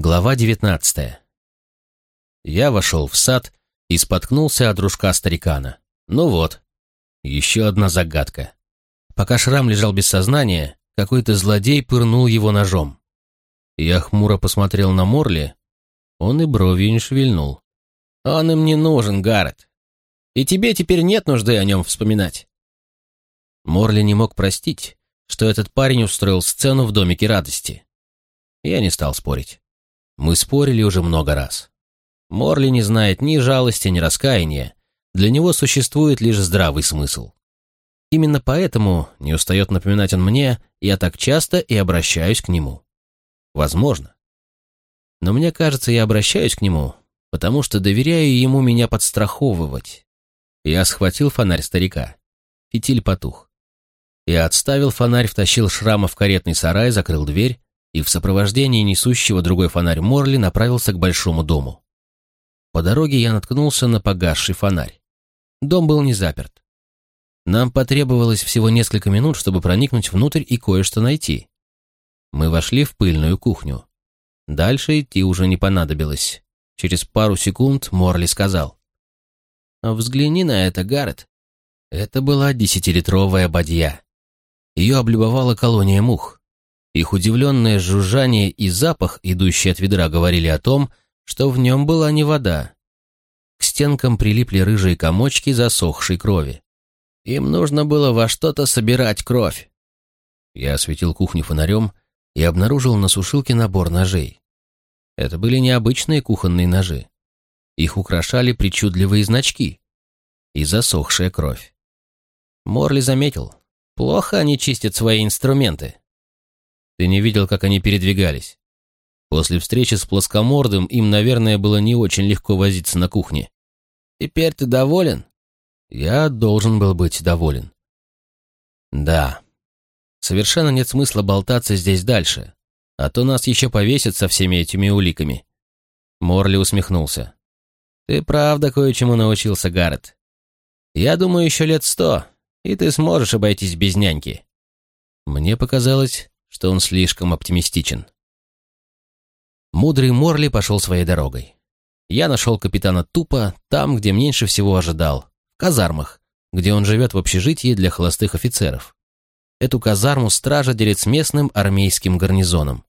Глава девятнадцатая. Я вошел в сад и споткнулся от дружка старикана. Ну вот, еще одна загадка. Пока Шрам лежал без сознания, какой-то злодей пырнул его ножом. Я хмуро посмотрел на Морли, он и бровью не шевельнул. «Он им не нужен, Гаррет. И тебе теперь нет нужды о нем вспоминать». Морли не мог простить, что этот парень устроил сцену в домике радости. Я не стал спорить. Мы спорили уже много раз. Морли не знает ни жалости, ни раскаяния. Для него существует лишь здравый смысл. Именно поэтому, не устает напоминать он мне, я так часто и обращаюсь к нему. Возможно. Но мне кажется, я обращаюсь к нему, потому что доверяю ему меня подстраховывать. Я схватил фонарь старика. Фитиль потух. Я отставил фонарь, втащил шрама в каретный сарай, закрыл дверь и в сопровождении несущего другой фонарь Морли направился к большому дому. По дороге я наткнулся на погасший фонарь. Дом был не заперт. Нам потребовалось всего несколько минут, чтобы проникнуть внутрь и кое-что найти. Мы вошли в пыльную кухню. Дальше идти уже не понадобилось. Через пару секунд Морли сказал. «Взгляни на это, Гаррет». Это была десятилитровая бадья. Ее облюбовала колония мух. Их удивленное жужжание и запах, идущий от ведра, говорили о том, что в нем была не вода. К стенкам прилипли рыжие комочки засохшей крови. Им нужно было во что-то собирать кровь. Я осветил кухню фонарем и обнаружил на сушилке набор ножей. Это были необычные кухонные ножи. Их украшали причудливые значки и засохшая кровь. Морли заметил, плохо они чистят свои инструменты. Ты не видел, как они передвигались. После встречи с плоскомордым им, наверное, было не очень легко возиться на кухне. Теперь ты доволен? Я должен был быть доволен. Да. Совершенно нет смысла болтаться здесь дальше, а то нас еще повесят со всеми этими уликами. Морли усмехнулся. Ты правда кое-чему научился, Гаррет. Я думаю, еще лет сто, и ты сможешь обойтись без няньки. Мне показалось, что он слишком оптимистичен. Мудрый Морли пошел своей дорогой. Я нашел капитана Тупа там, где меньше всего ожидал, в казармах, где он живет в общежитии для холостых офицеров. Эту казарму стража делит с местным армейским гарнизоном.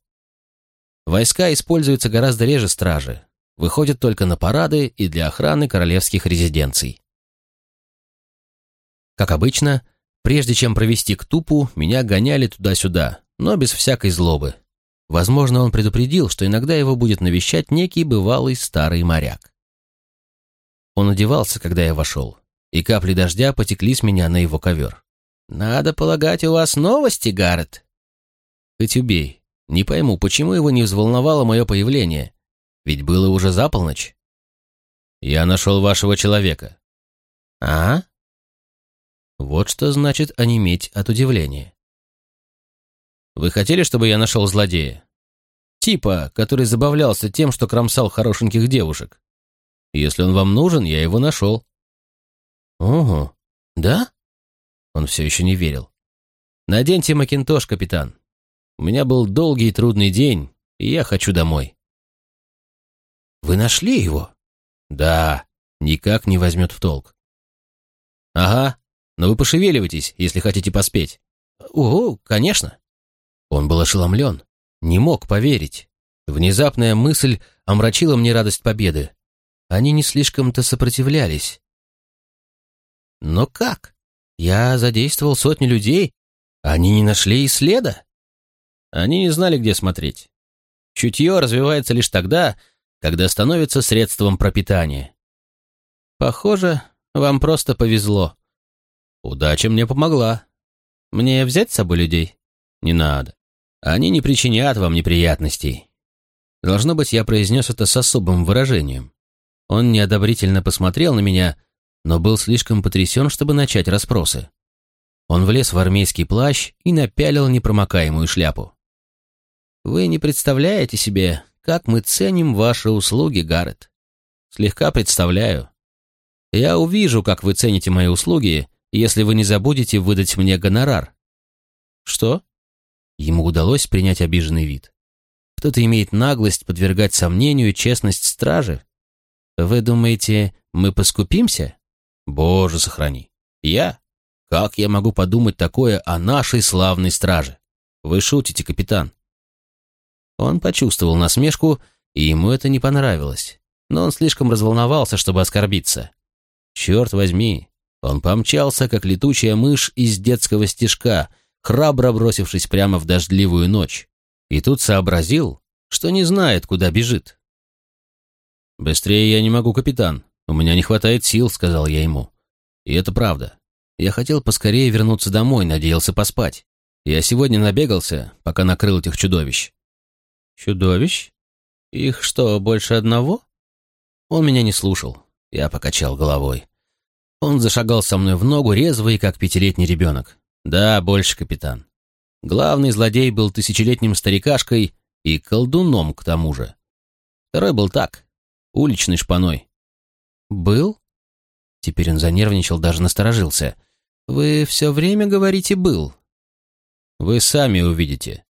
Войска используются гораздо реже стражи, выходят только на парады и для охраны королевских резиденций. Как обычно, прежде чем провести к Тупу, меня гоняли туда-сюда, но без всякой злобы. Возможно, он предупредил, что иногда его будет навещать некий бывалый старый моряк. Он одевался, когда я вошел, и капли дождя потекли с меня на его ковер. «Надо полагать, у вас новости, Гаррет?» «Хоть убей. Не пойму, почему его не взволновало мое появление? Ведь было уже за полночь». «Я нашел вашего человека». «А?» Вот что значит онеметь от удивления. Вы хотели, чтобы я нашел злодея? Типа, который забавлялся тем, что кромсал хорошеньких девушек. Если он вам нужен, я его нашел. Ого, да? Он все еще не верил. Наденьте макинтош, капитан. У меня был долгий и трудный день, и я хочу домой. Вы нашли его? Да, никак не возьмет в толк. Ага, но вы пошевеливайтесь, если хотите поспеть. Ого, конечно. Он был ошеломлен, не мог поверить. Внезапная мысль омрачила мне радость победы. Они не слишком-то сопротивлялись. Но как? Я задействовал сотни людей, они не нашли и следа. Они не знали, где смотреть. Чутье развивается лишь тогда, когда становится средством пропитания. Похоже, вам просто повезло. Удача мне помогла. Мне взять с собой людей? Не надо. Они не причинят вам неприятностей. Должно быть, я произнес это с особым выражением. Он неодобрительно посмотрел на меня, но был слишком потрясен, чтобы начать расспросы. Он влез в армейский плащ и напялил непромокаемую шляпу. «Вы не представляете себе, как мы ценим ваши услуги, Гаррет. Слегка представляю. Я увижу, как вы цените мои услуги, если вы не забудете выдать мне гонорар». «Что?» Ему удалось принять обиженный вид. кто-то имеет наглость подвергать сомнению честность стражи? Вы думаете, мы поскупимся? Боже, сохрани. Я? Как я могу подумать такое о нашей славной страже? Вы шутите, капитан. Он почувствовал насмешку, и ему это не понравилось. Но он слишком разволновался, чтобы оскорбиться. Черт возьми, он помчался, как летучая мышь из детского стежка, храбро бросившись прямо в дождливую ночь. И тут сообразил, что не знает, куда бежит. «Быстрее я не могу, капитан. У меня не хватает сил», — сказал я ему. И это правда. Я хотел поскорее вернуться домой, надеялся поспать. Я сегодня набегался, пока накрыл этих чудовищ. Чудовищ? Их что, больше одного? Он меня не слушал. Я покачал головой. Он зашагал со мной в ногу, резвый, как пятилетний ребенок. Да, больше, капитан. Главный злодей был тысячелетним старикашкой и колдуном к тому же. Второй был так, уличный шпаной. Был? Теперь он занервничал, даже насторожился. Вы все время говорите «был». Вы сами увидите.